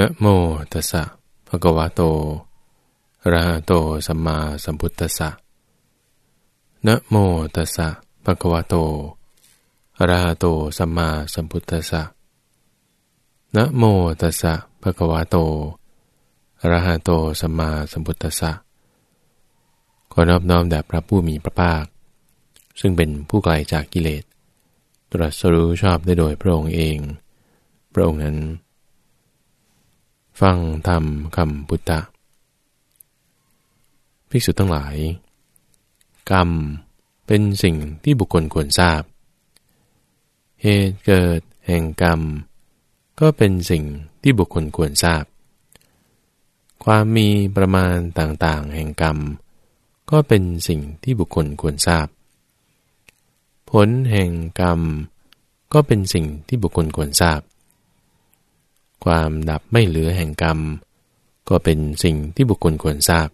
นะโมตัสสะภะคะวะโตระหะโตสัมมาสัมพุทธัสสะนะโมตัสสะภะคะวะโตระหะโตสัมมาสัมพุทธัสสะนะโมตัสสะภะคะวะโตระหะโตสัมมาสัมพุทธัสสะขอนอบน้อมแด่พระผู้มีพระภาค ซึ่งเป็นผู้ไกลจากกิเลส ตรัสรู้ชอบได้โดยพระองค์เอง พระองค์นั้น ฟังธรรมคำพุทธะภิกษุทั้งหลาย กรรมเป็นสิ่งที่บุคคลควรทราบ เหตุเกิดแห่งกรรม ก็เป็นสิ่งที่บุคคลควรทราบ ความมีประมาณต่างๆ แห่งกรรม ก็เป็นสิ่งที่บุคคลควรทราบ ผลแห่งกรรม ก็เป็นสิ่งที่บุคคลควรทราบ ความดับไม่เหลือแห่งกรรม ก็เป็นสิ่งที่บุคคลควรทราบ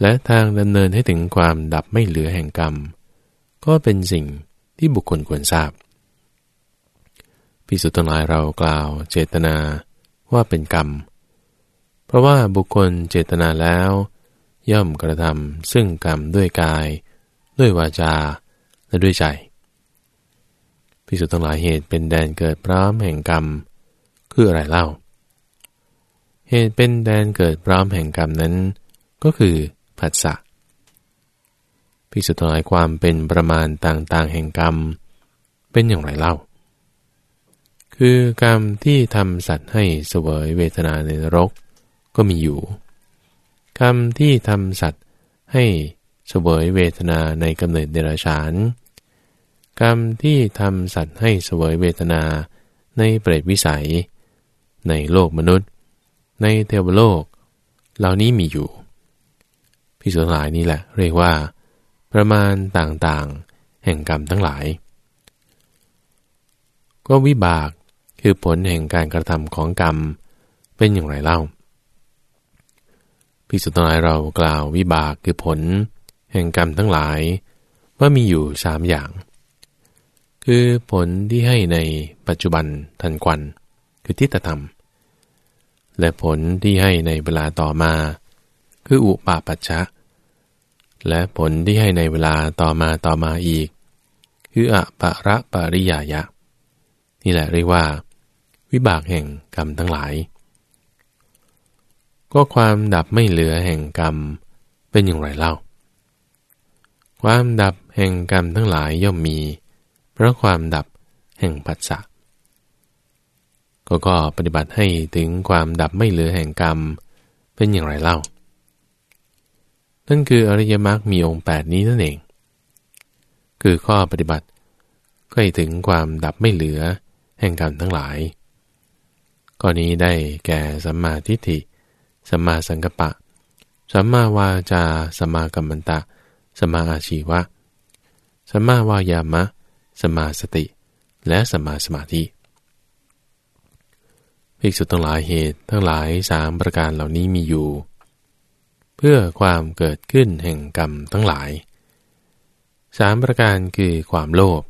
และทางดำเนินให้ถึงความดับไม่เหลือแห่งกรรม ก็เป็นสิ่งที่บุคคลควรทราบพิสุทธิ์หลายเรากล่าวเจตนาว่าเป็นกรรม เพราะว่าบุคคลเจตนาแล้ว ย่อมกระทำซึ่งกรรมด้วยกาย ด้วยวาจา และด้วยใจพิสุทธิ์หลายเหตุเป็นแดนเกิดพร้อมแห่งกรรม คืออะไรเล่า เหตุเป็นแดนเกิดพร้อมแห่งกรรมนั้น ก็คือผัสสะพิสุทธิ์ลายความเป็นประมาณต่างๆ แห่งกรรม เป็นอย่างไรเล่า คือกรรมที่ทำสัตว์ให้เสวยเวทนาในนรกก็มีอยู่กรรมที่ทำสัตว์ให้เสวยเวทนาในกำเนิดเดรัจฉานกรรมที่ทำสัตว์ให้เสวยเวทนาในเปรตวิสัย ในโลกมนุษย์ ในเทวโลก เหล่านี้มีอยู่พิสุทหลายนี้แหละ เรียกว่า ประมาณต่างๆ แห่งกรรมทั้งหลาย ก็วิบากคือผลแห่งการกระทำของกรรมเป็นอย่างไรเล่าพิสุทธิ์หลายเรากล่าววิบากคือผล แห่งกรรมทั้งหลาย ว่ามีอยู่สามอย่าง คือผลที่ให้ในปัจจุบันทันควัน คือทิฏฐธรรม และผลที่ให้ในเวลาต่อมา คืออุปาปัชชะ และผลที่ให้ในเวลาต่อมาต่อมาอีก คืออปะระปริยายะ นี่แหละเรียกว่า วิบากแห่งกรรมทั้งหลาย ก็ความดับไม่เหลือแห่งกรรมเป็นอย่างไรเล่า ความดับแห่งกรรมทั้งหลายย่อมมี เพราะความดับแห่งปัสสะ ก็ก็ปฏิบัติให้ถึงความดับไม่เหลือแห่งกรรม เป็นอย่างไรเล่า นั่นคืออริยมรรคมีองค์ 8 นี้นั่นเอง คือข้อปฏิบัติก็ให้ถึงความดับไม่เหลือแห่งกรรมทั้งหลาย ข้อนี้ได้แก่สัมมาทิฏฐิ สัมมาสังกัปปะ สัมมาวาจา สัมมากัมมันตะ สัมมาอาชีวะ สัมมาวายามะ สัมมาสติ และสัมมาสมาธิ ภิกษุทั้งหลายเหตุทั้งหลายสามประการเหล่านี้มีอยู่ เพื่อความเกิดขึ้นแห่งกรรมทั้งหลายสามประการคือความโลภ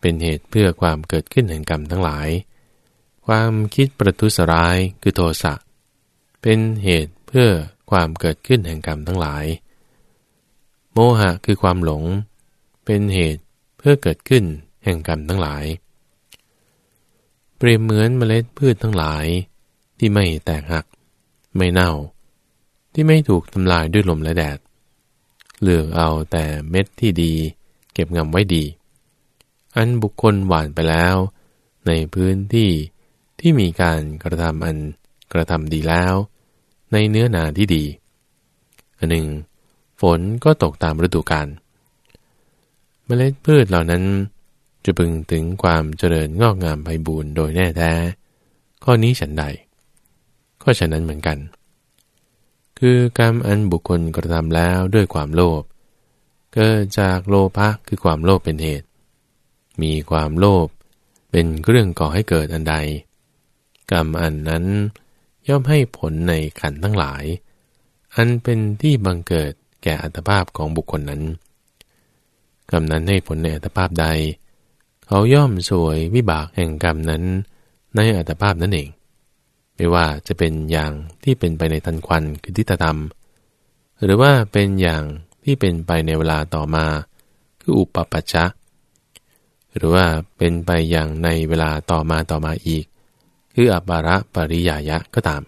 เป็นเหตุเพื่อความเกิดขึ้นแห่งกรรมทั้งหลาย ความคิดประทุษร้ายคือโทสะเป็นเหตุเพื่อความเกิดขึ้นแห่งกรรมทั้งหลาย โมหะคือความหลง เป็นเหตุเพื่อเกิดขึ้นแห่งกรรมทั้งหลาย เปรียบเหมือนเมล็ดพืชทั้งหลาย ที่ไม่แตกหัก ไม่เน่า ที่ไม่ถูกทำลายด้วยลมและแดด เลือกเอาแต่เม็ดที่ดี เก็บงำไว้ดี อันบุคคลหวานไปแล้ว ในพื้นที่ที่มีการกระทำอันกระทำดีแล้ว ในเนื้อนาที่ดีอันหนึ่ง ฝนก็ตกตามฤดูกาลเมล็ดพืชเหล่านั้น จะพึงถึงความเจริญงอกงามไปบูรณ์โดยแน่แท้ ข้อนี้ฉันใด ก็ฉันนั้นเหมือนกัน คือกรรมอันบุคคลกระทำแล้วด้วยความโลภเกิดจากโลภะคือความโลภเป็นเหตุ มีความโลภเป็นเรื่องก่อให้เกิดอันใด กรรมอันนั้นย่อมให้ผลในขันทั้งหลาย อันเป็นที่บังเกิดแก่อัตภาพของบุคคลนั้น กรรมนั้นให้ผลในอัตภาพใด เขาย่อมสวยวิบากแห่งกรรมนั้น ในอัตภาพนั้นเอง ไม่ว่าจะเป็นอย่างที่เป็นไปในทันควันคือทิฏฐธรรม หรือว่าเป็นอย่างที่เป็นไปในเวลาต่อมา คืออุปปัชชะ หรือว่าเป็นไปอย่างในเวลาต่อมาต่อมาอีก คืออัปาระปริยายะก็ตาม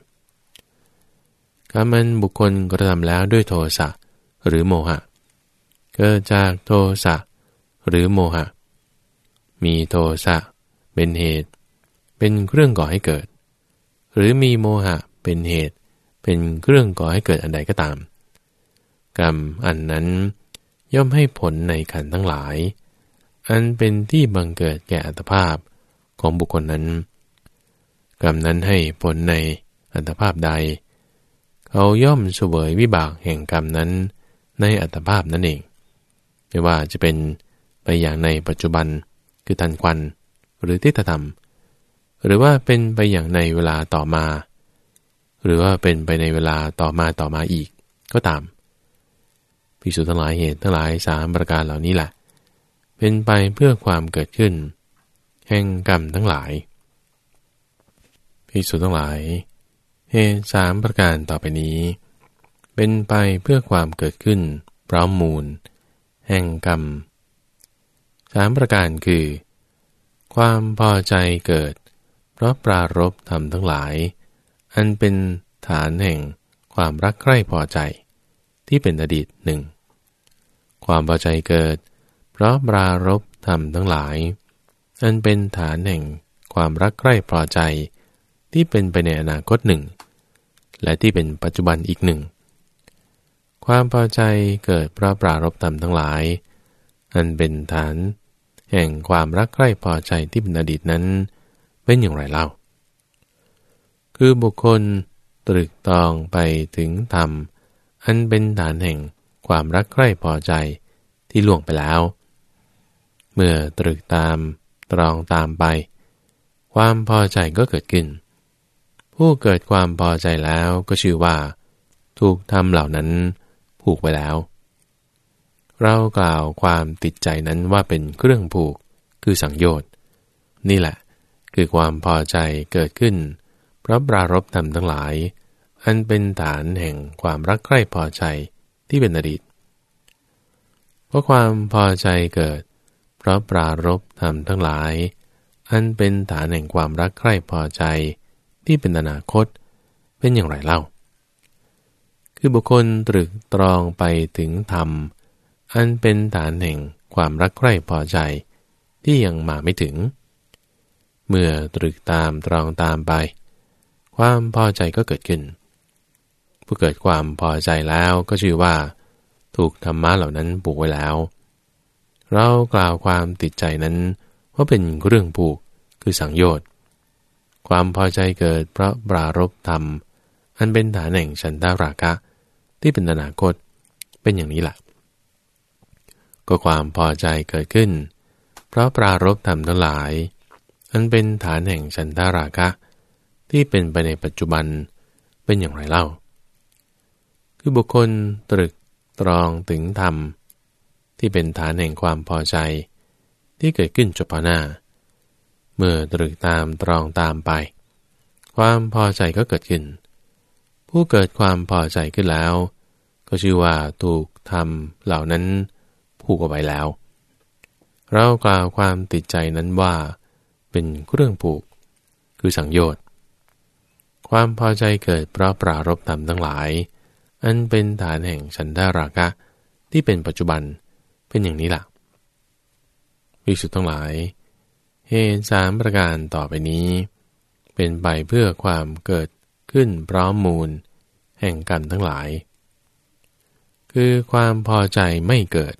การมันบุคคลกระทำแล้วด้วยโทสะหรือโมหะ เกิดจากโทสะหรือโมหะ มีโทสะเป็นเหตุ เป็นเครื่องก่อให้เกิด หรือมีโมหะเป็นเหตุ เป็นเครื่องก่อให้เกิดอันใดก็ตาม กรรมอันนั้นย่อมให้ผลในขันทั้งหลาย อันเป็นที่บังเกิดแก่อัตภาพของบุคคลนั้น กรรมนั้นให้ผลในอัตภาพใด เขาย่อมเสวยวิบากแห่งกรรมนั้นในอัตภาพนั่นเอง ไม่ว่าจะเป็นไปอย่างในปัจจุบัน คือทันควัน หรือทิฏฐธรรม หรือว่าเป็นไปอย่างในเวลาต่อมา หรือว่าเป็นไปในเวลาต่อมาต่อมาอีก ก็ตามพิสูจน์ทั้งหลายเหตุทั้งหลายสามประการเหล่านี้แหละ เป็นไปเพื่อความเกิดขึ้น แห่งกรรมทั้งหลายพิสูจน์ทั้งหลายเหตุสามประการต่อไปนี้ เป็นไปเพื่อความเกิดขึ้นพร้อมมูล แห่งกรรม สามประการคือ ความพอใจเกิด เพราะปรารบธรรมทั้งหลาย อันเป็นฐานแห่งความรักใคร่พอใจ ที่เป็นอดีตหนึ่งความพอใจเกิด เพราะปรารบธรรมทั้งหลาย อันเป็นฐานแห่งความรักใคร่พอใจ ที่เป็นไปในอนาคตหนึ่งและที่เป็นปัจจุบันอีกหนึ่ง ความพอใจเกิดเพราะปรารบธรรมทั้งหลาย อันเป็นฐาน แห่งความรักใคร่พอใจที่เป็นอดีตนั้นเป็นอย่างไรเล่า คือบุคคลตรึกตองไปถึงธรรม อันเป็นฐานแห่งความรักใคร่พอใจที่ล่วงไปแล้ว เมื่อตรึกตามตรองตามไป ความพอใจก็เกิดขึ้น ผู้เกิดความพอใจแล้วก็ชื่อว่า ถูกทำเหล่านั้นผูกไปแล้ว เรากล่าวความติดใจนั้นว่าเป็นเครื่องผูกคือสังโยชน์นี่แหละ คือความพอใจเกิดขึ้นเพราะปรารบธรรมทั้งหลาย อันเป็นฐานแห่งความรักใคร่พอใจที่เป็นอดีตเพราะความพอใจเกิดเพราะปรารบธรรมทั้งหลาย อันเป็นฐานแห่งความรักใคร่พอใจที่เป็นอนาคต เป็นอย่างไรเล่า คือบุคคลตรึกตรองไปถึงธรรม อันเป็นฐานแห่งความรักใคร่พอใจที่ยังมาไม่ถึง เมื่อตรึกตามตรองตามไป ความพอใจก็เกิดขึ้น ผู้เกิดความพอใจแล้วก็ชื่อว่า ถูกธรรมะเหล่านั้นปลูกไว้แล้ว เรากล่าวความติดใจนั้นว่าเป็นเรื่องผูกคือสังโยชน์ความพอใจเกิดเพราะปรารบธรรม อันเป็นฐานแห่งฉันทาราคะ ที่เป็นอนาคตเป็นอย่างนี้แหละ ก็ความพอใจเกิดขึ้น เพราะปรารบธรรมทั้งหลาย อันเป็นฐานแห่งฉันทาราคะ ที่เป็นไปในปัจจุบันเป็นอย่างไรเล่า คือบุคคลตรึกตรองถึงธรรม ที่เป็นฐานแห่งความพอใจ ที่เกิดขึ้นจบหน้า เมื่อตรึกตามตรองตามไป ความพอใจก็เกิดขึ้น ผู้เกิดความพอใจขึ้นแล้ว ก็ชื่อว่าถูกทำเหล่านั้น ผูกเอาไว้แล้ว เรากล่าวความติดใจนั้นว่า เป็นเครื่องผูก คือสังโยชน์ ความพอใจเกิดเพราะปรารบธรรมทั้งหลาย อันเป็นฐานแห่งฉันทาราคะที่เป็นปัจจุบันเป็นอย่างนี้ละ่ะวิสุทธ์ทั้งหลาย เหตุสามประการต่อไปนี้ เป็นไปเพื่อความเกิดขึ้นพร้อมมูล แห่งกรรมทั้งหลาย คือความพอใจไม่เกิด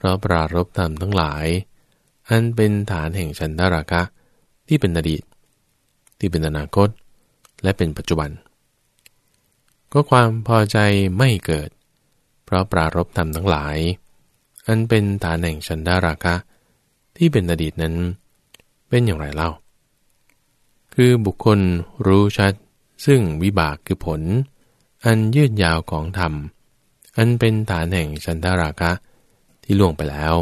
เพราะปรารบธรรมทั้งหลาย อันเป็นฐานแห่งฉันทราคะ ที่เป็นอดีต ที่เป็นอนาคต และเป็นปัจจุบัน ก็ความพอใจไม่เกิด เพราะปรารบธรรมทั้งหลาย อันเป็นฐานแห่งชันดาราคะ ที่เป็นอดีตนั้น เป็นอย่างไรเล่า คือบุคคลรู้ชัด ซึ่งวิบากคือผล อันยืดยาวของธรรม อันเป็นฐานแห่งชันดาราคะ ที่ล่วงไปแล้ว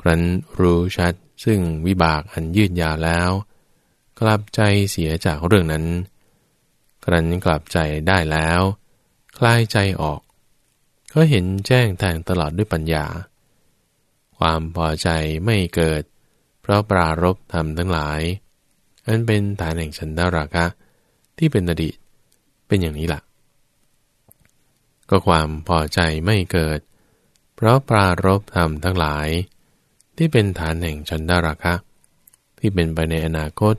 ครั้นรู้ชัดซึ่งวิบากอันยืดยาวแล้ว กลับใจเสียจากเรื่องนั้น ครั้นกลับใจได้แล้ว คลายใจออก ก็เห็นแจ้งแทงตลอดด้วยปัญญา ความพอใจไม่เกิด เพราะปรารบธรรมทั้งหลาย อันเป็นฐานแห่งฉันดาราคะที่เป็นอดีตเป็นอย่างนี้ละ่ะ ก็ความพอใจไม่เกิด เพราะปรารบธรรมทั้งหลาย ที่เป็นฐานแห่งฉันดาราคะ ที่เป็นไปในอนาคต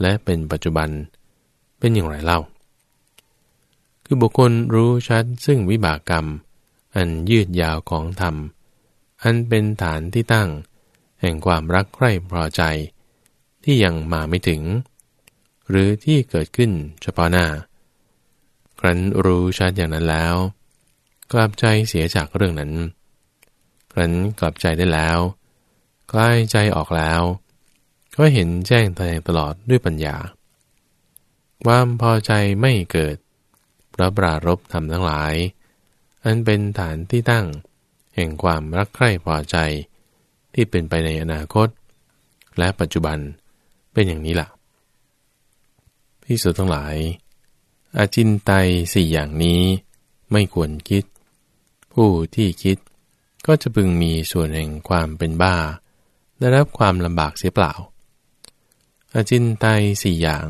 และเป็นปัจจุบันเป็นอย่างไรเล่า คือบุคคลรู้ชัดซึ่งวิบากกรรม อันยืดยาวของธรรม อันเป็นฐานที่ตั้ง แห่งความรักใคร่พอใจ ที่ยังมาไม่ถึง หรือที่เกิดขึ้นเฉพาะหน้า ครั้นรู้ชัดอย่างนั้นแล้วกลับใจเสียจากเรื่องนั้น ครั้นกลับใจได้แล้วคลายใจออกแล้ว ก็เห็นแจ้งแทงตลอดด้วยปัญญา ความพอใจไม่เกิดเพราะปรารบทำทั้งหลาย อันเป็นฐานที่ตั้ง แห่งความรักใคร่พอใจ ที่เป็นไปในอนาคต และปัจจุบันเป็นอย่างนี้ละ่ะพิสุทั้งหลาย อาจินไตสี่อย่างนี้ไม่ควรคิด ผู้ที่คิด ก็จะพึงมีส่วนแห่งความเป็นบ้า ได้รับความลำบากเสียเปล่า อาจินไตสี่อย่าง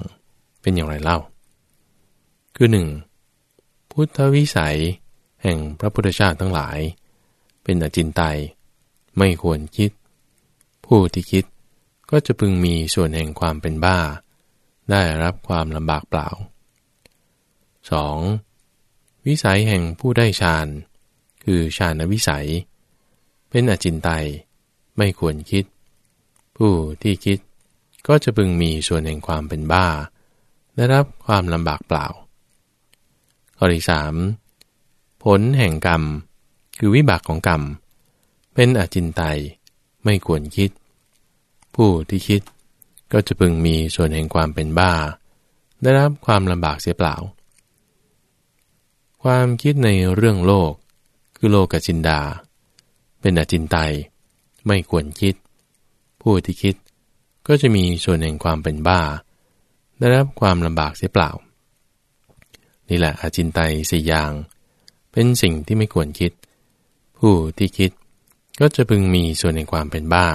เป็นอย่างไรเล่า คือหนึ่งพุทธวิสัย แห่งพระพุทธเจ้าทั้งหลาย เป็นอจินไตยไม่ควรคิด ผู้ที่คิดก็จะพึงมีส่วนแห่งความเป็นบ้า ได้รับความลำบากเปล่า 2. วิสัยแห่งผู้ได้ฌาน คือฌานวิสัย เป็นอจินไตยไม่ควรคิด ผู้ที่คิดก็จะพึงมีส่วนแห่งความเป็นบ้า ได้รับความลำบากเปล่า ข้อที่สามผลแห่งกรรม คือวิบากของกรรม เป็นอจินไตยไม่ควรคิด ผู้ที่คิดก็จะพึงมีส่วนแห่งความเป็นบ้า ได้รับความลำบากเสียเปล่า ความคิดในเรื่องโลก คือโลกจินดา เป็นอจินไตยไม่ควรคิด ผู้ที่คิดก็จะมีส่วนแห่งความเป็นบ้า ได้รับความลำบากเสียเปล่า นี่แหละอาจินไตยสี่อย่าง เป็นสิ่งที่ไม่ควรคิด ผู้ที่คิดก็จะพึงมีส่วนในความเป็นบ้า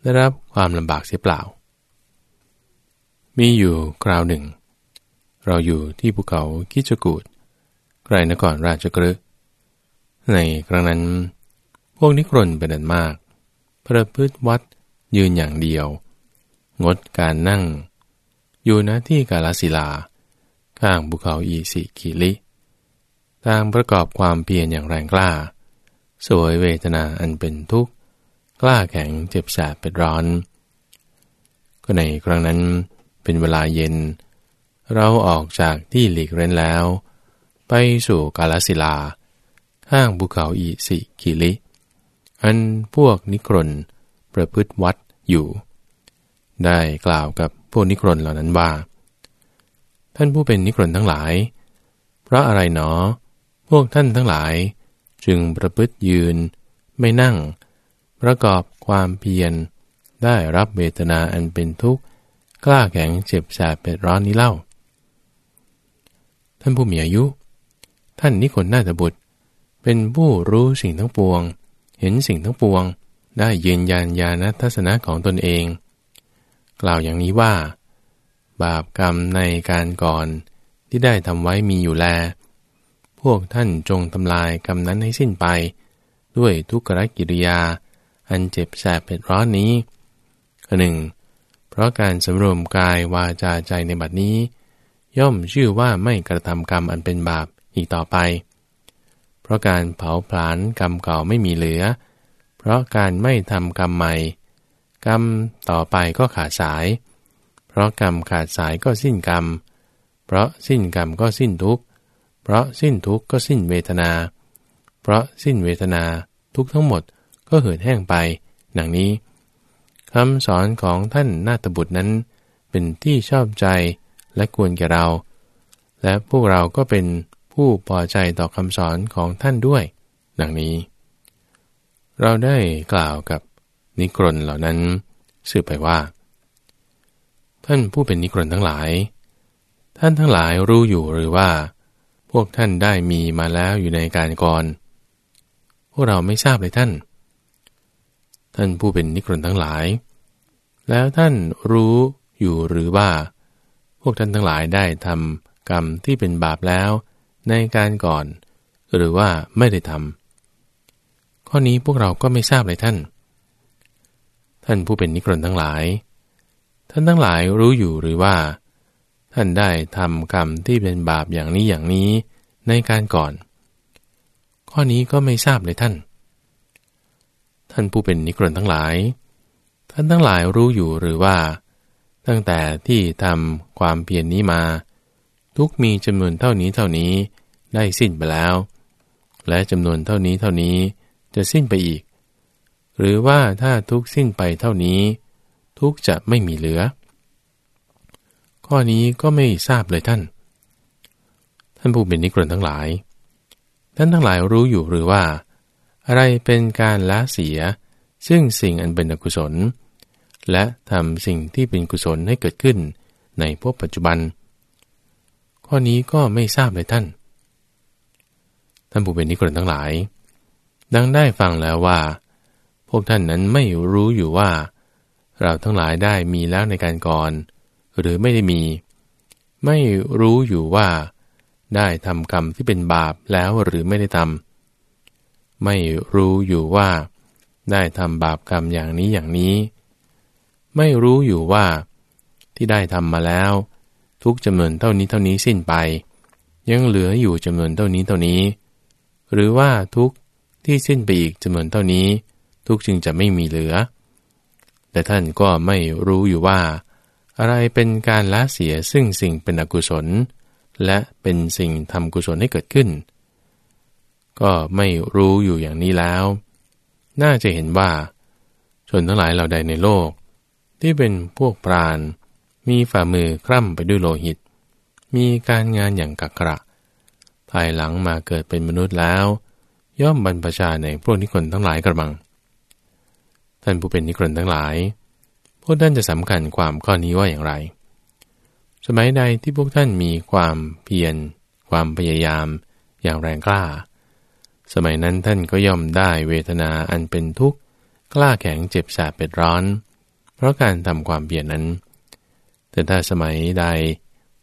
ได้รับความลำบากเสียเปล่า มีอยู่คราวหนึ่ง เราอยู่ที่ภูเขาคิจกูดไกลนครราชกฤห์ในครั้งนั้น พวกนิครนเป็นอันมาก ประพฤติวัดยืนอย่างเดียว งดการนั่ง อยู่ณที่กาลสิลา ข้างภูเขาอีสิกิลิต่างประกอบความเพียรอย่างแรงกล้า สวยเวทนาอันเป็นทุกข์ กล้าแข็งเจ็บแสบเป็นร้อน ก็ในครั้งนั้นเป็นเวลาเย็น เราออกจากที่หลีกเร้นแล้ว ไปสู่กาลสิลา ข้างภูเขาอิสิคิลิ อันพวกนิครนถ์ประพฤติวัตรอยู่ ได้กล่าวกับพวกนิครนถ์เหล่านั้นว่า ท่านผู้เป็นนิครนถ์ทั้งหลาย เพราะอะไรหนอ พวกท่านทั้งหลาย จึงประพฤติยืน ไม่นั่ง ประกอบความเพียร ได้รับเวทนาอันเป็นทุกข์ กล้าแข็งเจ็บแสบเป็นร้อนนี้เล่า ท่านผู้มีอายุ ท่านนิคนนาตบุตร เป็นผู้รู้สิ่งทั้งปวง เห็นสิ่งทั้งปวง ได้ยืนยันญาณทัศนะของตนเอง กล่าวอย่างนี้ว่า บาปกรรมในการก่อนที่ได้ทำไว้มีอยู่แล พวกท่านจงทำลายกรรมนั้นให้สิ้นไป ด้วยทุกขกิริยา อันเจ็บแสบเผ็ดร้อนนี้หนึ่งเพราะการสำรวมกายวาจาใจในบัดนี้ ย่อมชื่อว่าไม่กระทำกรรมอันเป็นบาปอีกต่อไป เพราะการเผาผลาญกรรมเก่าไม่มีเหลือ เพราะการไม่ทำกรรมใหม่ กรรมต่อไปก็ขาดสาย เพราะกรรมขาดสายก็สิ้นกรรม เพราะสิ้นกรรมก็สิ้นทุกข์ เพราะสิ้นทุกข์ก็สิ้นเวทนา เพราะสิ้นเวทนาทุกทั้งหมดก็เหือดแห้งไป ดังนี้คำสอนของท่านนาตบุตรนั้น เป็นที่ชอบใจและควรแก่เรา และพวกเราก็เป็น ผู้พอใจต่อคำสอนของท่านด้วย ดังนี้ เราได้กล่าวกับนิกรนเหล่านั้นสืบไปว่า ท่านผู้เป็นนิกรนทั้งหลาย ท่านทั้งหลายรู้อยู่หรือว่า พวกท่านได้มีมาแล้วอยู่ในการก่อน พวกเราไม่ทราบเลยท่าน ท่านผู้เป็นนิกรนทั้งหลาย แล้วท่านรู้อยู่หรือว่า พวกท่านทั้งหลายได้ทำกรรมที่เป็นบาปแล้ว ในการก่อน หรือว่าไม่ได้ทำข้อนี้พวกเราก็ไม่ทราบเลยท่าน ท่านผู้เป็นนิกรนทั้งหลาย ท่านทั้งหลายรู้อยู่หรือว่า ท่านได้ทำกรรมที่เป็นบาปอย่างนี้อย่างนี้ในการก่อน ข้อนี้ก็ไม่ทราบเลยท่าน ท่านผู้เป็นนิกรนทั้งหลาย ท่านทั้งหลายรู้อยู่หรือว่าตั้งแต่ที่ทำความเพียรนนี้มา ทุกมีจำนวนเท่านี้เท่านี้ ได้สิ้นไปแล้ว และจำนวนเท่านี้เท่านี้จะสิ้นไปอีก หรือว่าถ้าทุกสิ้นไปเท่านี้ ทุกจะไม่มีเหลือ ข้อนี้ก็ไม่ทราบเลยท่าน ท่านผู้เป็นนิกรนทั้งหลาย ท่านทั้งหลายรู้อยู่หรือว่า อะไรเป็นการละเสีย ซึ่งสิ่งอันเป็นอกุศล และทำสิ่งที่เป็นกุศลให้เกิดขึ้นในพวกปัจจุบัน ข้อนี้ก็ไม่ทราบเลยท่าน ท่านผู้เป็นนิกรทั้งหลาย ดังได้ฟังแล้วว่า พวกท่านนั้นไม่รู้อยู่ว่า เราทั้งหลายได้มีแล้วในการก่อน หรือไม่ได้มี ไม่รู้อยู่ว่า ได้ทำกรรมที่เป็นบาปแล้วหรือไม่ได้ทำไม่รู้อยู่ว่า ได้ทำบาปกรรมอย่างนี้อย่างนี้ ไม่รู้อยู่ว่า ที่ได้ทำมาแล้ว ทุกจำนวนเท่านี้เท่านี้สิ้นไป ยังเหลืออยู่จำนวนเท่านี้เท่านี้ หรือว่าทุกที่สิ้นไปอีกจำนวนเท่านี้ ทุกจึงจะไม่มีเหลือ แต่ท่านก็ไม่รู้อยู่ว่า อะไรเป็นการละเสียซึ่งสิ่งเป็นอกุศล และเป็นสิ่งทำกุศลให้เกิดขึ้น ก็ไม่รู้อยู่อย่างนี้แล้ว น่าจะเห็นว่า ชนทั้งหลายเหล่าใดในโลก ที่เป็นพวกปราณมีฝ่ามือคร่ำไปด้วยโลหิต มีการงานอย่างกักกระายหลังมาเกิดเป็นมนุษย์แล้ว ย่อมบรรพชาในพวกนิคนทั้งหลายกระมัง ท่านผู้เป็นนิกรนทั้งหลาย พวกท่านจะสำคัญความข้อนี้ว่าอย่างไร สมัยใดที่พวกท่านมีความเพียร ความพยายาม อย่างแรงกล้า สมัยนั้นท่านก็ย่อมได้เวทนาอันเป็นทุกข์ กล้าแข็งเจ็บแสบเป็ดร้อน เพราะการทำความเพียรนั้น แต่ถ้าสมัยใด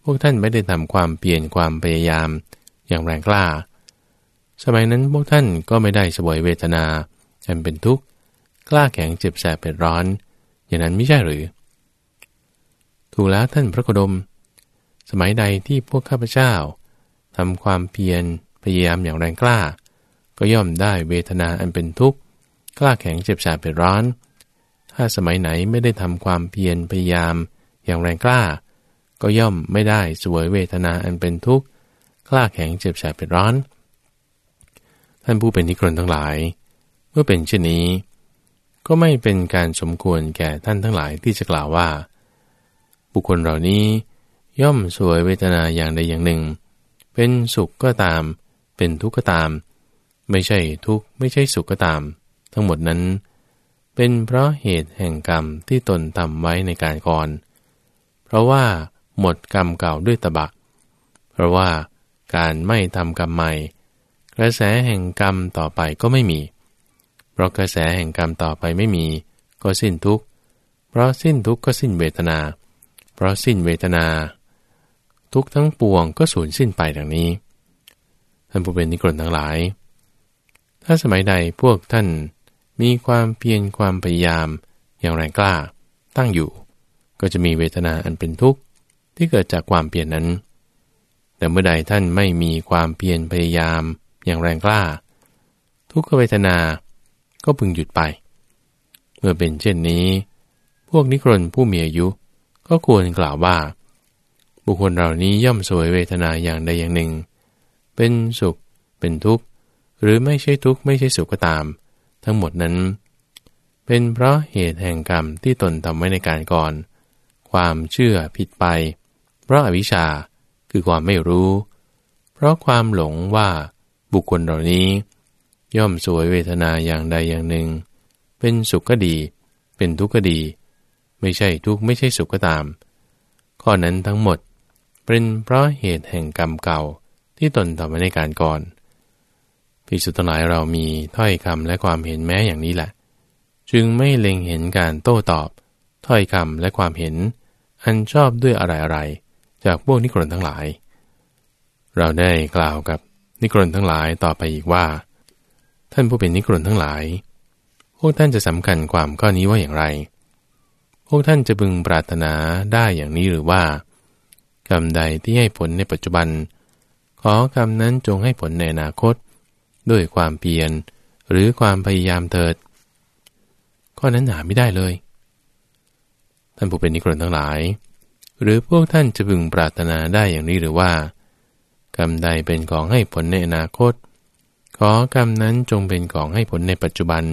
พวกท่านไม่ได้ทำความเปลี่ยนความพยายาม อย่างแรงกล้า สมัยนั้นพวกท่านก็ไม่ได้สวยเวทนาอันเป็นทุกข์ กล้าแข็งเจ็บแสบเป็นร้อน อย่างนั้นไม่ใช่หรือ ถูกแล้วท่านพระโคดม สมัยใดที่พวกข้าพเจ้าทำความเพียรพยายามอย่างแรงกล้า ก็ย่อมได้เวทนาอันเป็นทุกข์ กล้าแข็งเจ็บแสบเป็นร้อน ถ้าสมัยไหนไม่ได้ทำความเพียรพยายามอย่างแรงกล้า ก็ย่อมไม่ได้สวยเวทนาอันเป็นทุกข์ กล้าแข็งเจ็บแสบเป็นร้อน ท่านผู้เป็นนิกรทั้งหลาย เมื่อเป็นเช่นนี้ ก็ไม่เป็นการสมควรแก่ท่านทั้งหลายที่จะกล่าวว่า บุคคลเหล่านี้ย่อมสวยเวทนาอย่างใดอย่างหนึ่ง เป็นสุขก็ตาม เป็นทุกข์ก็ตาม ไม่ใช่ทุกข์ไม่ใช่สุขก็ตาม ทั้งหมดนั้น เป็นเพราะเหตุแห่งกรรมที่ตนทำไว้ในการก่อน เพราะว่าหมดกรรมเก่าด้วยตบะ เพราะว่า การไม่ทำกรรมใหม่ กระแสแห่งกรรมต่อไปก็ไม่มี เพราะกระแสแห่งกรรมต่อไปไม่มี ก็สิ้นทุกข์ เพราะสิ้นทุกข์ก็สิ้นเวทนา เพราะสิ้นเวทนา ทุกทั้งปวงก็สูญสิ้นไปดังนี้ ท่านผู้เป็นนิกรทั้งหลาย ถ้าสมัยใดพวกท่านมีความเพียรความพยายามอย่างแรงกล้า ตั้งอยู่ ก็จะมีเวทนาอันเป็นทุกข์ที่เกิดจากความเพียรนนั้น แต่เมื่อใดท่านไม่มีความเพียรพยายามอย่างแรงกล้า ทุกขเวทนาก็พึงหยุดไป เมื่อเป็นเช่นนี้ พวกนิครนผู้มีอายุก็ควรกล่าวว่า บุคคลเหล่านี้ย่อมสวยเวทนาอย่างใดอย่างหนึ่ง เป็นสุข เป็นทุกข์ หรือไม่ใช่ทุกข์ไม่ใช่สุขก็ตาม ทั้งหมดนั้น เป็นเพราะเหตุแห่งกรรมที่ตนทำไว้ในการก่อน ความเชื่อผิดไป เพราะอาวิชชา คือความไม่รู้ เพราะความหลงว่าบุคคลเหล่านี้ ย่อมสวยเวทนาอย่างใดอย่างหนึ่ง เป็นสุขก็ดี เป็นทุกข์ก็ดี ไม่ใช่ทุกข์ไม่ใช่สุขก็ตาม ข้อนั้นทั้งหมดเป็นเพราะเหตุแห่งกรรมเก่าที่ตนทำไว้ในการก่อนพิสุทธิ์หลายเรามีถ้อยคำและความเห็นแม้อย่างนี้แหละ จึงไม่เล็งเห็นการโต้ตอบ ถ้อยคำและความเห็น อันชอบด้วยอะไรๆ จากพวกนิกรนทั้งหลาย เราได้กล่าวกับนิกรนทั้งหลายต่อไปอีกว่า ท่านผู้เป็นนิกรนทั้งหลาย พวกท่านจะสำคัญความข้อนี้ว่าอย่างไร พวกท่านจะบึงปรารถนาได้อย่างนี้หรือว่า กรรมใดที่ให้ผลในปัจจุบัน ขอกรรมนั้นจงให้ผลในอนาคต ด้วยความเพียรหรือความพยายามเถิด ข้อนั้นหาไม่ได้เลย ท่านผู้เป็นนิกรนทั้งหลาย หรือพวกท่านจะพึงปรารถนาได้อย่างนี้หรือว่ากรรมใดเป็นของให้ผลในอนาคต ขอกรรมนั้นจงเป็นของให้ผลในปัจจุบัน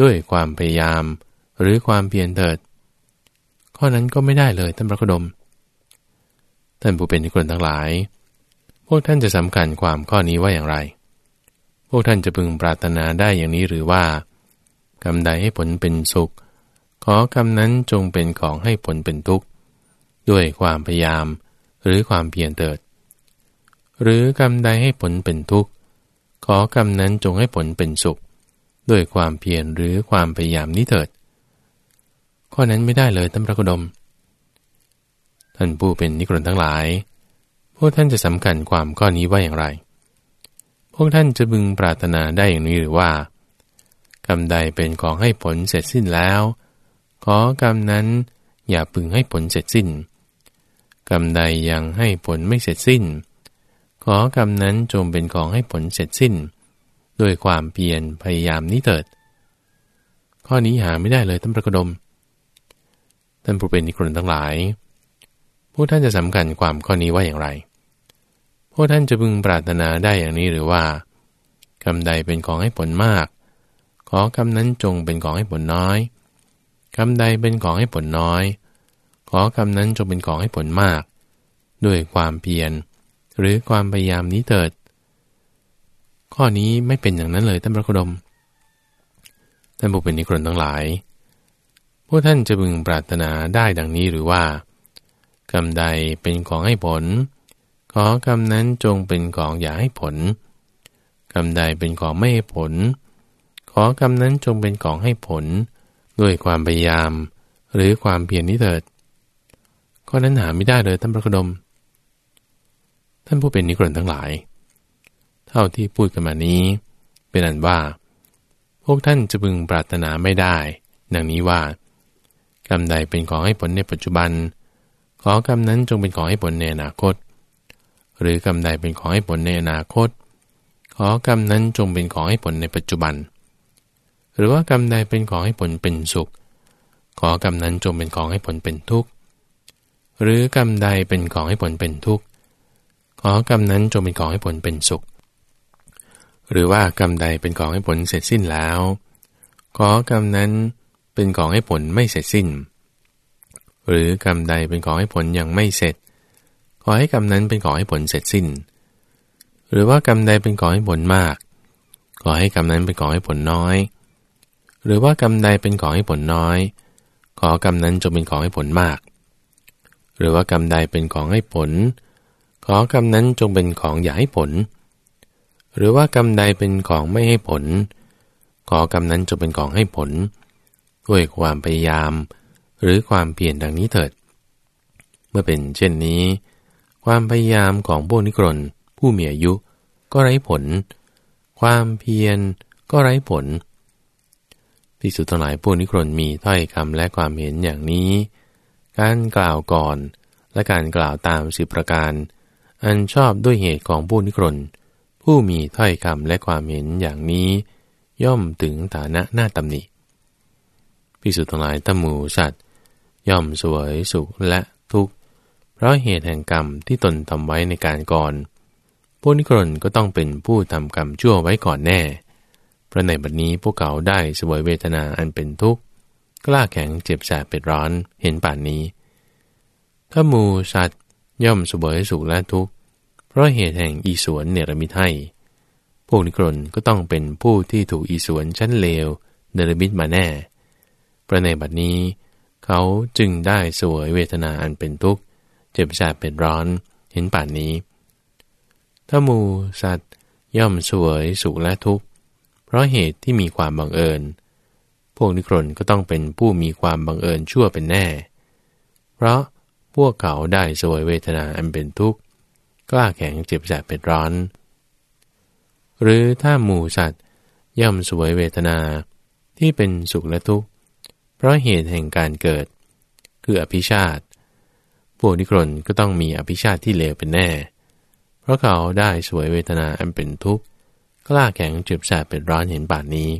ด้วยความพยายาม หรือความเพียรเถิด ข้อนั้นก็ไม่ได้เลยท่านพระคดม ท่านผู้เป็นที่คนทั้งหลาย พวกท่านจะสำคัญความข้อนี้ว่าอย่างไร พวกท่านจะพึงปรารถนาได้อย่างนี้หรือว่ากรรมใดให้ผลเป็นสุข ขอกรรมนั้นจงเป็นของให้ผลเป็นทุกข์ ด้วยความพยายามหรือความเพียรเติด หรือกรรมใดให้ผลเป็นทุกข์ ขอกรรมนั้นจงให้ผลเป็นสุข ด้วยความเพียรหรือความพยายามนี้เถิด ข้อนั้นไม่ได้เลยท่านพระกุดม ท่านผู้เป็นนิกรนทั้งหลาย พวกท่านจะสำคัญความข้อนี้ว่าอย่างไร พวกท่านจะบึงปรารถนาได้อย่างนี้หรือว่ากรรมใดเป็นของให้ผลเสร็จสิ้นแล้ว ขอกรรมนั้นอย่าพึงให้ผลเสร็จสิ้น กรรมใดยังให้ผลไม่เสร็จสิ้น ขอกรรมนั้นจงเป็นของให้ผลเสร็จสิ้น ด้วยความเพียรพยายามนี้เถิด ข้อนี้หาไม่ได้เลยท่านพระกดม ท่านผู้เป็นนิกรนทั้งหลาย พวกท่านจะสำคัญความข้อนี้ว่าอย่างไร พวกท่านจะพึงปรารถนาได้อย่างนี้หรือว่ากรรมใดเป็นของให้ผลมาก ขอกรรมนั้นจงเป็นของให้ผลน้อยกรรมใดเป็นของให้ผลน้อย ขอกรรมนั้นจงเป็นของให้ผลมาก ด้วยความเพียร หรือความพยายามนี้เถิด ข้อนี้ไม่เป็นอย่างนั้นเลยท่านพระโคดม ท่านผู้เป็นนิครนทั้งหลาย พวกท่านจะพึงปรารถนาได้ดังนี้หรือว่ากรรมใดเป็นของให้ผล ขอกรรมนั้นจงเป็นของอย่าให้ผลกรรมใดเป็นของไม่ให้ผล ขอกรรมนั้นจงเป็นของให้ผล ด้วยความพยายาม หรือความเพียรนี้เถิด ข้อนั้นหาไม่ได้เลยท่านพระคดม ท่านผู้เป็นนิกรทั้งหลาย เท่าที่พูดกันมานี้ เป็นอันว่า พวกท่านจะพึงปรารถนาไม่ได้ ดังนี้ว่ากรรมใดเป็นของให้ผลในปัจจุบัน ขอกรรมนั้นจงเป็นของให้ผลในอนาคต หรือกรรมใดเป็นของให้ผลในอนาคต ขอกรรมนั้นจงเป็นของให้ผลในปัจจุบัน หรือว่ากรรมใดเป็นของให้ผลเป็นสุข ขอกรรมนั้นจงเป็นของให้ผลเป็นทุกข์ หรือกรรมใดเป็นของให้ผลเป็นทุกข์ ขอกรรมนั้นจงเป็นของให้ผลเป็นสุข หรือว่ากรรมใดเป็นของให้ผลเสร็จสิ้นแล้ว ขอกรรมนั้นเป็นของให้ผลไม่เสร็จสิ้น หรือกรรมใดเป็นของให้ผลยังไม่เสร็จ ขอให้กรรมนั้นเป็นของให้ผลเสร็จสิ้น หรือว่ากรรมใดเป็นของให้ผลมาก ขอให้กรรมนั้นเป็นของให้ผลน้อย หรือว่ากรรมใดเป็นของให้ผลน้อย ขอกรรมนั้นจงเป็นของให้ผลมาก หรือว่ากรรมใดเป็นของให้ผล ขอกรรมนั้นจงเป็นของอย่าให้ผล หรือว่ากรรมใดเป็นของไม่ให้ผล ขอกรรมนั้นจงเป็นของให้ผล ด้วยความพยายาม หรือความเปลี่ยนดังนี้เถิด เมื่อเป็นเช่นนี้ ความพยายามของพวกนิกรนผู้มีอายุก็ไร้ผล ความเพียรก็ไร้ผลที่สุดทั้งหลายพวกนิกรนมีถ้อยคำและความเห็นอย่างนี้ การกล่าวก่อน และการกล่าวตามสิบประการ อันชอบด้วยเหตุของผู้นิกรน ผู้มีถ้อยคำและความเห็นอย่างนี้ ย่อมถึงฐานะหน้าตำหนิพิสุทธิ์ทั้งหลายตมูสัตว์ ย่อมสวยสุขและทุกข์ เพราะเหตุแห่งกรรมที่ตนทำไว้ในการก่อนพวกนิกรนก็ต้องเป็นผู้ทำกรรมชั่วไว้ก่อนแน่เพราะในบัดนี้พวกเขาได้สวยเวทนาอันเป็นทุกข์ กล้าแข็งเจ็บแสบเป็ดร้อนเห็นป่านนี้ ถ้ามูสัตว์ย่อมสวยสุขและทุกข์ เพราะเหตุแห่งอีสวนเนรมิตให้พวกนิกรนก็ต้องเป็นผู้ที่ถูกอีสวนชั้นเลวเนรมิตมาแน่เพระในบัดนี้ เขาจึงได้สวยเวทนาอันเป็นทุกข์ เจ็บแสบเป็นร้อนเห็นป่านนี้ ถ้ามูสัตว์ย่อมสวยสุขและทุกข์ เพราะเหตุที่มีความบังเอิญ พวกนิครนก็ต้องเป็นผู้มีความบังเอิญชั่วเป็นแน่ เพราะพวกเขาได้สวยเวทนาอันเป็นทุกข์กล้าแข็งเจ็บแสบเป็นร้อน หรือถ้าหมูสัตว์ ย่อมสวยเวทนาที่เป็นสุขและทุกข์ เพราะเหตุแห่งการเกิด คืออภิชาติ พวกนิครนก็ต้องมีอภิชาติที่เลวเป็นแน่ เพราะเขาได้สวยเวทนาอันเป็นทุกข์กล้าแข็งเจ็บแสบเป็นร้อนเห็นป่านนี้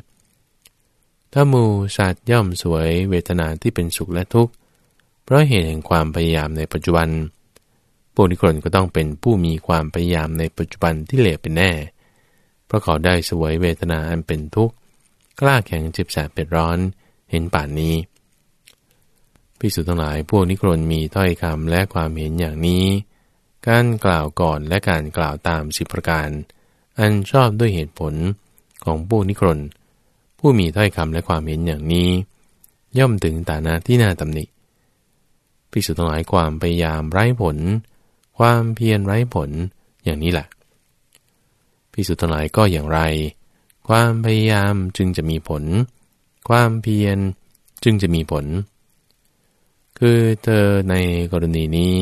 ถ้ามูสัตว์ย่อมสวยเวทนาที่เป็นสุขและทุกข์ เพราะเหตุแห่งความพยายามในปัจจุบันพวกนิครนก็ต้องเป็นผู้มีความพยายามในปัจจุบันที่เลวเป็นแน่ เพราะเขาได้สวยเวทนาอันเป็นทุกข์กล้าแข็งเจ็บแสบเป็นร้อน เห็นป่านนี้พิสุทั้งหลายพวกนิครนมีถ้อยคำและความเห็นอย่างนี้ การกล่าวก่อนและการกล่าวตามสิบประการ อันชอบด้วยเหตุผลของพวกนิครน ผู้มีถ้อยคำและความเห็นอย่างนี้ ย่อมถึงฐานะที่น่าตำหนิพิสุทั้งหลายความพยายามไร้ผล ความเพียรไร้ผลอย่างนี้แหละพิสุทั้งหลายก็อย่างไร ความพยายามจึงจะมีผล ความเพียรจึงจะมีผล คือเธอในกรณีนี้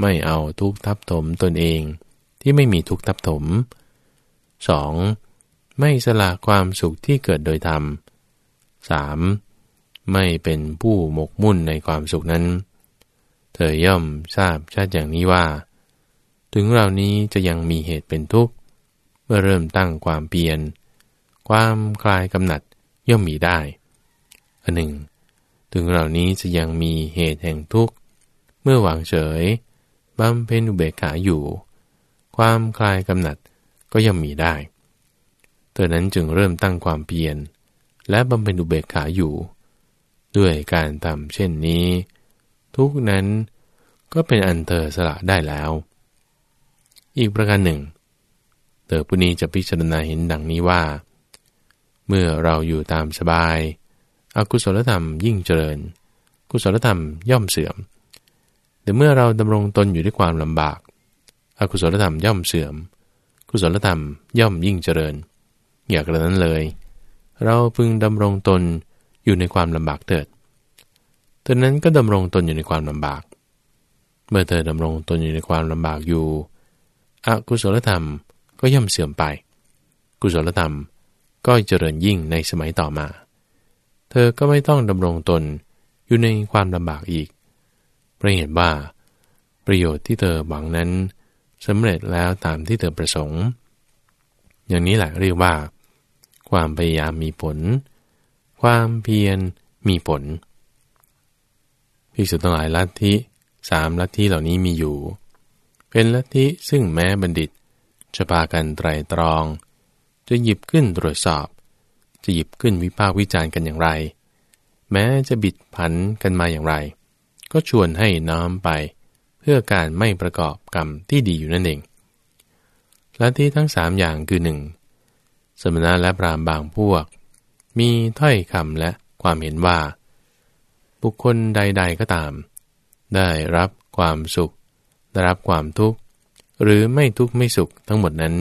ไม่เอาทุกทับถมตนเองที่ไม่มีทุกทับถม 2. ไม่สละความสุขที่เกิดโดยธรรม 3. ไม่เป็นผู้หมกมุ่นในความสุขนั้น เธอย่อมทราบชัดอย่างนี้ว่า ถึงเรานี้จะยังมีเหตุเป็นทุกข์ เมื่อเริ่มตั้งความเพียรความคลายกำหนัดย่อมมีได้อันหนึ่ง ถึงเหล่านี้จะยังมีเหตุแห่งทุกข์ เมื่อหวางเฉยบำเพ็ญอุเบกขาอยู่ ความคลายกำหนัดก็ย่อมมีได้ เธอนั้นจึงเริ่มตั้งความเพียร และบำเพ็ญอุเบกขาอยู่ ด้วยการทำเช่นนี้ ทุกนั้นก็เป็นอันเธอสละได้แล้ว อีกประการหนึ่ง เธอผู้นี้จะพิจารณาเห็นดังนี้ว่า เมื่อเราอยู่ตามสบาย อกุศลธรรมยิ่งเจริญ กุศลธรรมย่อมเสื่อม แต่เมื่อเราดำรงตนอยู่ด้วยความลำบาก อกุศลธรรมย่อมเสื่อม กุศลธรรมย่อมยิ่งเจริญ อย่ากระนั้นเลย เราพึงดำรงตนอยู่ในความลำบากเถิดตอนนั้นก็ดำรงตนอยู่ในความลำบาก เมื่อเธอดำรงตนอยู่ในความลำบากอยู่ อกุศลธรรมก็ย่อมเสื่อมไป กุศลธรรมก็เจริญยิ่งในสมัยต่อมา เธอก็ไม่ต้องดำรงตนอยู่ในความลำบากอีกเพราะเห็นว่า ประโยชน์ที่เธอหวังนั้นสำเร็จแล้วตามที่เธอประสงค์ อย่างนี้แหละเรียกว่า ความพยายามมีผล ความเพียรมีผลพิสุทั้งหลายลัทธิสามลัทธิเหล่านี้มีอยู่ เป็นลัทธิซึ่งแม้บัณฑิตจะพากันไตรตรอง จะหยิบขึ้นตรวจสอบ จะหยิบขึ้นวิพากษ์วิจารณ์กันอย่างไร แม้จะบิดผันกันมาอย่างไร ก็ชวนให้น้อมไป เพื่อการไม่ประกอบกรรมที่ดีอยู่นั่นเอง ละที่ทั้งสามอย่างคือหนึ่งสมณะและพรามบางพวก มีถ้อยคำและความเห็นว่า บุคคลใด ๆก็ตาม ได้รับความสุข ได้รับความทุกข์ หรือไม่ทุกข์ไม่สุขทั้งหมดนั้น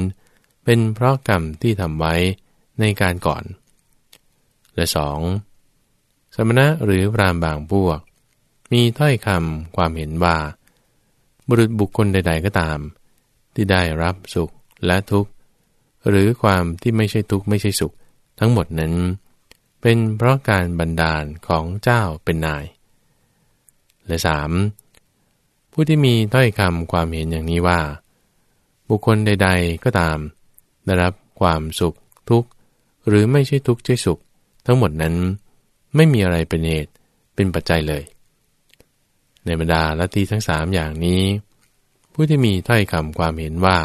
เป็นเพราะกรรมที่ทำไว้ในการก่อน และสองสมณะหรือพรามบางพวก มีถ้อยคำความเห็นว่า บุรุษบุคคลใด ๆก็ตาม ที่ได้รับสุข และทุกข์ หรือความที่ไม่ใช่ทุกข์ไม่ใช่สุข ทั้งหมดนั้น เป็นเพราะการบันดาลของเจ้าเป็นนาย และสามผู้ที่มีถ้อยคำความเห็นอย่างนี้ว่า บุคคลใด ๆ ก็ตาม ได้รับความสุขทุกข์ หรือไม่ใช่ทุกข์ใช่สุข ทั้งหมดนั้น ไม่มีอะไรเป็นเหตุเป็นปัจจัยเลย ในบรรดาลัทธิทั้งสามอย่างนี้ ผู้ที่มีถ้อยคำความเห็นว่า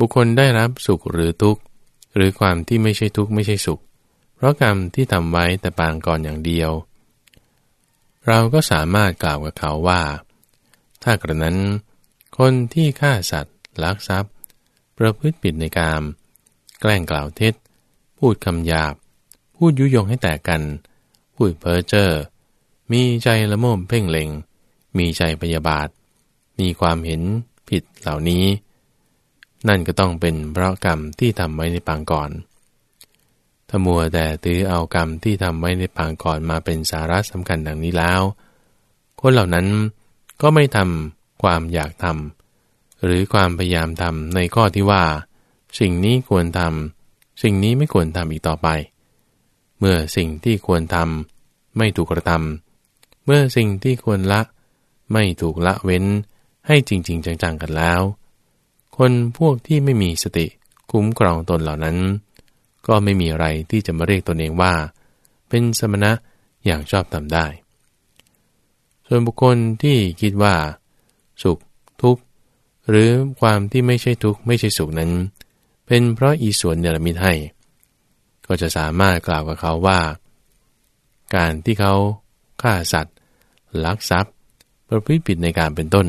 บุคคลได้รับสุขหรือทุกข์ หรือความที่ไม่ใช่ทุกข์ไม่ใช่สุข เพราะกรรมที่ทำไว้แต่ปางก่อนอย่างเดียว เราก็สามารถกล่าวกับเขาว่า ถ้ากระนั้น คนที่ฆ่าสัตว์ ลักทรัพย์ ประพฤติผิดในกาม แกล้งกล่าวเท็จ พูดคำหยาบ พูดยุยงให้แตกกัน พูดเพ้อเจ้อมีใจละโมบเพ่งเล็ง มีใจพยาบาทมมีความเห็นผิดเหล่านี้ นั่นก็ต้องเป็นเพราะกรรมที่ทำไว้ในปางก่อนถ้ามัวแต่ถือเอากรรมที่ทำไว้ในปางก่อนมาเป็นสาระสำคัญดังนี้แล้ว คนเหล่านั้นก็ไม่ทำความอยากทำหรือความพยายามทำในข้อที่ว่า สิ่งนี้ควรทำสิ่งนี้ไม่ควรทำอีกต่อไป เมื่อสิ่งที่ควรทำไม่ถูกกระทำเมื่อสิ่งที่ควรละ ไม่ถูกละเว้นให้จริง ๆ จังๆกันแล้ว คนพวกที่ไม่มีสติคุ้มครองตนเหล่านั้น ก็ไม่มีอะไรที่จะมาเรียกตนเองว่า เป็นสมณะอย่างชอบทำได้ ส่วนบุคคลที่คิดว่า สุข ทุกข์ หรือความที่ไม่ใช่ทุกข์ไม่ใช่สุขนั้น เป็นเพราะอีส่วนเนรมิตให้ ก็จะสามารถกล่าวกับเขาว่า การที่เขาฆ่าสัตว์ ลักทรัพย์ ประพฤติผิดในการเป็นต้น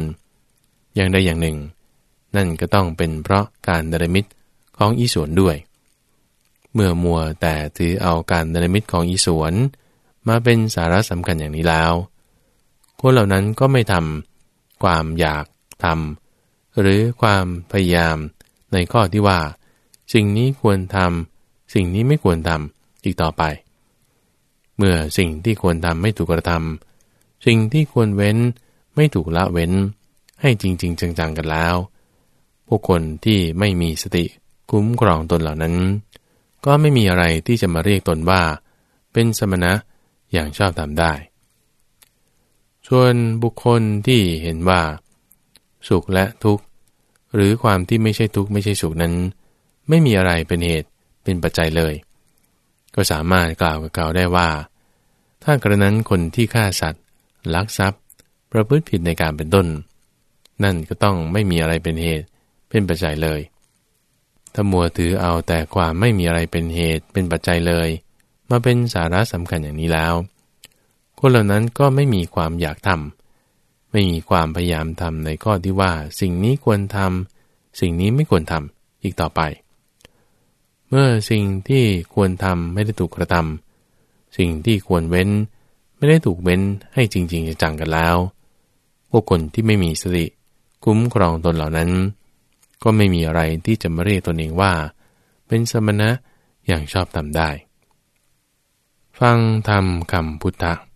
อย่างใดอย่างหนึ่ง นั่นก็ต้องเป็นเพราะการดรมิตของอีสวนด้วย เมื่อมัวแต่ถือเอาการดรมิตของอีสวนมาเป็นสาระสำคัญอย่างนี้แล้ว คนเหล่านั้นก็ไม่ทำความอยากทำหรือความพยายามในข้อที่ว่า สิ่งนี้ควรทำสิ่งนี้ไม่ควรทำอีกต่อไป เมื่อสิ่งที่ควรทำไม่ถูกกระทำสิ่งที่ควรเว้นไม่ถูกละเว้น ให้จริง ๆ จังๆกันแล้ว ผู้คนที่ไม่มีสติคุ้มครองตนเหล่านั้น ก็ไม่มีอะไรที่จะมาเรียกตนว่า เป็นสมณะอย่างชอบทำได้ ส่วนบุคคลที่เห็นว่า สุขและทุกข์ หรือความที่ไม่ใช่ทุกข์ไม่ใช่สุขนั้น ไม่มีอะไรเป็นเหตุเป็นปัจจัยเลย ก็สามารถกล่าวกับเขาได้ว่า ถ้ากระนั้นคนที่ฆ่าสัตว์ ลักทรัพย์ ประพฤติผิดในการเป็นต้น นั่นก็ต้องไม่มีอะไรเป็นเหตุ เป็นปัจจัยเลย ถ้ามัวถือเอาแต่ความไม่มีอะไรเป็นเหตุเป็นปัจจัยเลย มาเป็นสาระสำคัญอย่างนี้แล้ว คนเหล่านั้นก็ไม่มีความอยากทำไม่มีความพยายามทำในข้อที่ว่า สิ่งนี้ควรทำสิ่งนี้ไม่ควรทำอีกต่อไป เมื่อสิ่งที่ควรทำไม่ได้ถูกกระทำสิ่งที่ควรเว้นไม่ได้ถูกเว้นให้จริง ๆจังกันแล้วพวกคนที่ไม่มีสติคุ้มครองตนเหล่านั้น ก็ไม่มีอะไรที่จะมาเรียกตนเองว่า เป็นสมณะอย่างชอบทำได้ ฟังธรรมคำพุทธธ